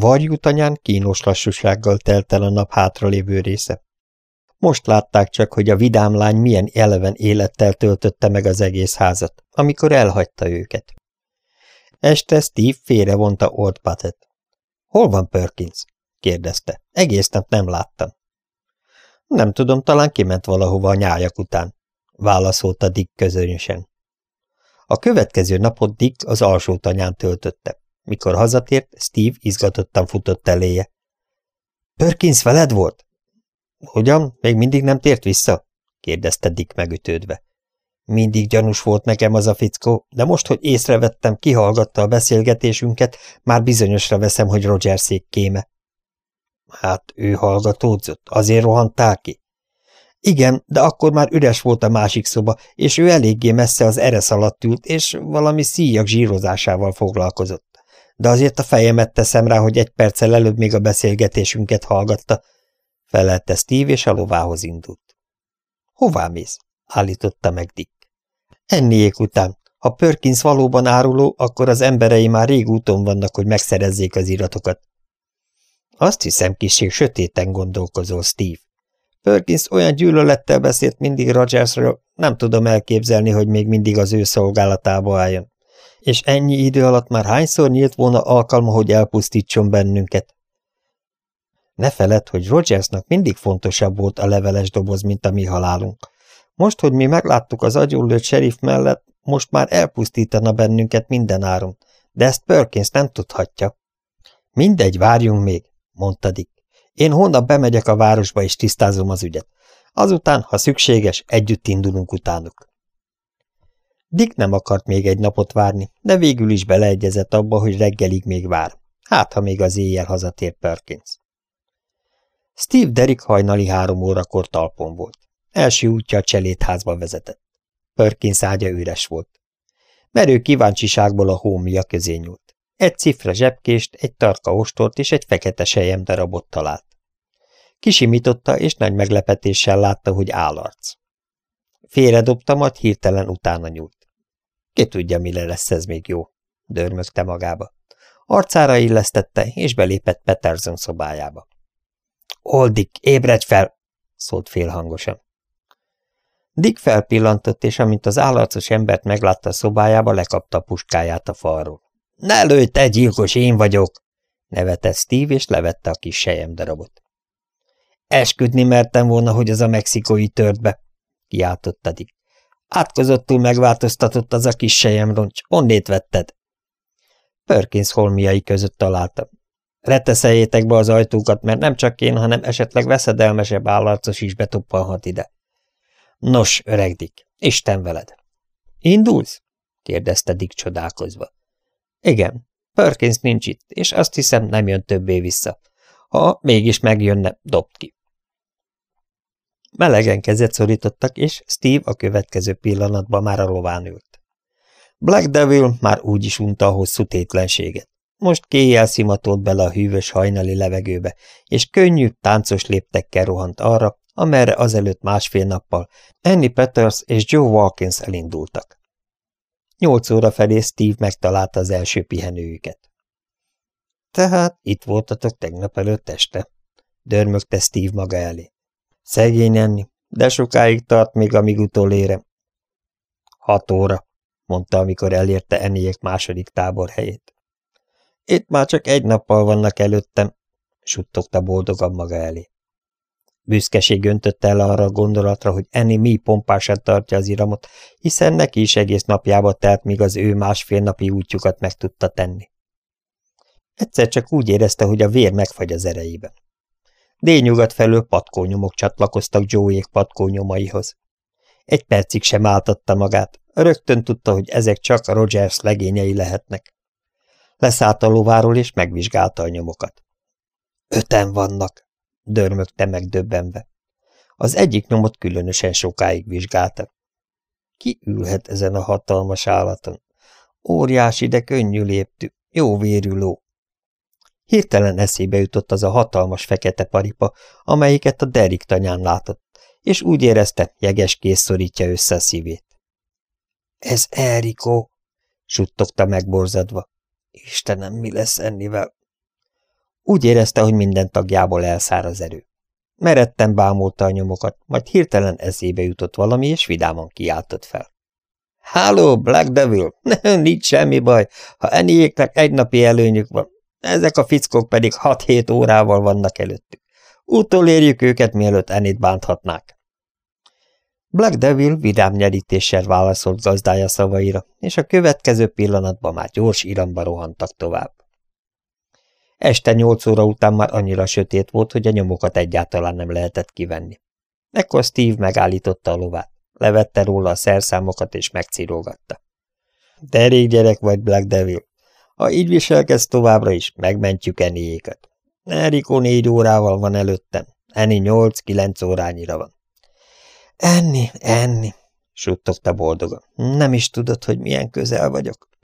varjútanyán kínos lassúsággal telt el a nap hátralévő része. Most látták csak, hogy a vidám lány milyen eleven élettel töltötte meg az egész házat, amikor elhagyta őket. Este Steve félrevonta Old Patet. – Hol van Perkins? – kérdezte. – Egész nap nem láttam. – Nem tudom, talán kiment valahova a nyájak után – válaszolta Dick közönösen. A következő napot Dick az alsó tanyán töltötte. Mikor hazatért, Steve izgatottan futott eléje. – Perkins veled volt? – Hogyan? Még mindig nem tért vissza? – kérdezte Dick megütődve. Mindig gyanús volt nekem az a fickó, de most, hogy észrevettem, kihallgatta a beszélgetésünket, már bizonyosra veszem, hogy Roger szék kéme. Hát ő hallgatódzott, azért rohantál ki? Igen, de akkor már üres volt a másik szoba, és ő eléggé messze az eresz alatt ült, és valami szíjak zsírozásával foglalkozott. De azért a fejemet teszem rá, hogy egy perccel előbb még a beszélgetésünket hallgatta, felelte Steve, és a lovához indult. Hová mész? állította meg Dick. Enniék után. Ha Perkins valóban áruló, akkor az emberei már rég úton vannak, hogy megszerezzék az iratokat. Azt hiszem, kiség sötéten gondolkozol, Steve. Perkins olyan gyűlölettel beszélt mindig Rogersről, nem tudom elképzelni, hogy még mindig az ő szolgálatába álljon. És ennyi idő alatt már hányszor nyílt volna alkalma, hogy elpusztítson bennünket? Ne feled, hogy Rogersnak mindig fontosabb volt a leveles doboz, mint a mi halálunk. Most, hogy mi megláttuk az agyullőt sheriff mellett, most már elpusztítana bennünket minden áron, de ezt Perkins nem tudhatja. Mindegy, várjunk még, mondta Dick. Én holnap bemegyek a városba és tisztázom az ügyet. Azután, ha szükséges, együtt indulunk utánuk. Dick nem akart még egy napot várni, de végül is beleegyezett abba, hogy reggelig még vár. Hát, ha még az éjjel hazatér Perkins. Steve Derrick hajnali három órakor talpon volt. Első útja a cselédházba vezetett. Perkins ágya üres volt. Merő kíváncsiságból a hómia közé nyúlt. Egy cifra zsebkést, egy tarka ostort és egy fekete sejem darabot talált. Kisimította, és nagy meglepetéssel látta, hogy állarc. Félredobta, majd hirtelen utána nyúlt. Ki tudja, mire lesz ez még jó, dörmögte magába. Arcára illesztette, és belépett Peterson szobájába. Oldik, ébredj fel! szólt félhangosan. Dick felpillantott, és amint az állarcos embert meglátta a szobájába, lekapta a puskáját a falról. – Ne lőj, te gyilkos, én vagyok! – nevetett Steve, és levette a kis sejem darabot. – Esküdni mertem volna, hogy az a mexikói tört be! – kiáltotta Dick. – Átkozottul megváltoztatott az a kis sejemroncs. Onnét vetted? Perkins holmiai között találtam. Reteszeljétek be az ajtókat, mert nem csak én, hanem esetleg veszedelmesebb állarcos is betoppanhat ide. Nos, öreg Dick, Isten veled! Indulsz? kérdezte Dick csodálkozva. Igen, Perkins nincs itt, és azt hiszem nem jön többé vissza. Ha mégis megjönne, dobd ki. Melegen kezet szorítottak, és Steve a következő pillanatban már a lován ült. Black Devil már úgy is unta a hosszú tétlenséget. Most kéjjel szimatolt bele a hűvös hajnali levegőbe, és könnyű, táncos léptekkel rohant arra, amerre azelőtt másfél nappal Annie Peters és Joe Walkins elindultak. Nyolc óra felé Steve megtalálta az első pihenőjüket. Tehát itt voltatok tegnap előtt este, dörmögte Steve maga elé. Szegény enni, de sokáig tart még, amíg utolérem. Hat óra, mondta, amikor elérte Enniek második táborhelyét. Itt már csak egy nappal vannak előttem, suttogta boldogan maga elé. Büszkeség öntötte el arra a gondolatra, hogy Enni mi pompását tartja az iramot, hiszen neki is egész napjába telt, míg az ő másfél napi útjukat meg tudta tenni. Egyszer csak úgy érezte, hogy a vér megfagy az erejében. Délnyugat felől patkónyomok csatlakoztak Joeyék patkónyomaihoz. Egy percig sem áltatta magát, rögtön tudta, hogy ezek csak a Rogers legényei lehetnek. Leszállt a lováról, és megvizsgálta a nyomokat. Öten vannak, dörmögte megdöbbenve. Az egyik nyomot különösen sokáig vizsgálta. Ki ülhet ezen a hatalmas állaton? Óriási, de könnyű léptű, jó vérű ló. Hirtelen eszébe jutott az a hatalmas fekete paripa, amelyiket a Derek tanyán látott, és úgy érezte, jeges kész szorítja össze a szívét. – Ez Erikó! – suttogta megborzadva. – Istenem, mi lesz ennivel? Úgy érezte, hogy minden tagjából elszár az erő. Meretten bámulta a nyomokat, majd hirtelen eszébe jutott valami, és vidáman kiáltott fel. – Halló, Black Devil! Nincs semmi baj, ha eniéknek egy napi előnyük van. Ezek a fickók pedig hat-hét órával vannak előttük. Utolérjük őket, mielőtt enit bánthatnák. Black Devil vidám nyerítéssel válaszolt gazdája szavaira, és a következő pillanatban már gyors iramba rohantak tovább. Este nyolc óra után már annyira sötét volt, hogy a nyomokat egyáltalán nem lehetett kivenni. Ekkor Steve megállította a lovát, levette róla a szerszámokat és megcirógatta. Derék gyerek vagy, Black Devil. Ha így viselkedsz továbbra is, megmentjük Eniéket. Erikó négy órával van előttem, Eni nyolc-kilenc órányira van. Enni, enni, suttogta boldogan. Nem is tudod, hogy milyen közel vagyok.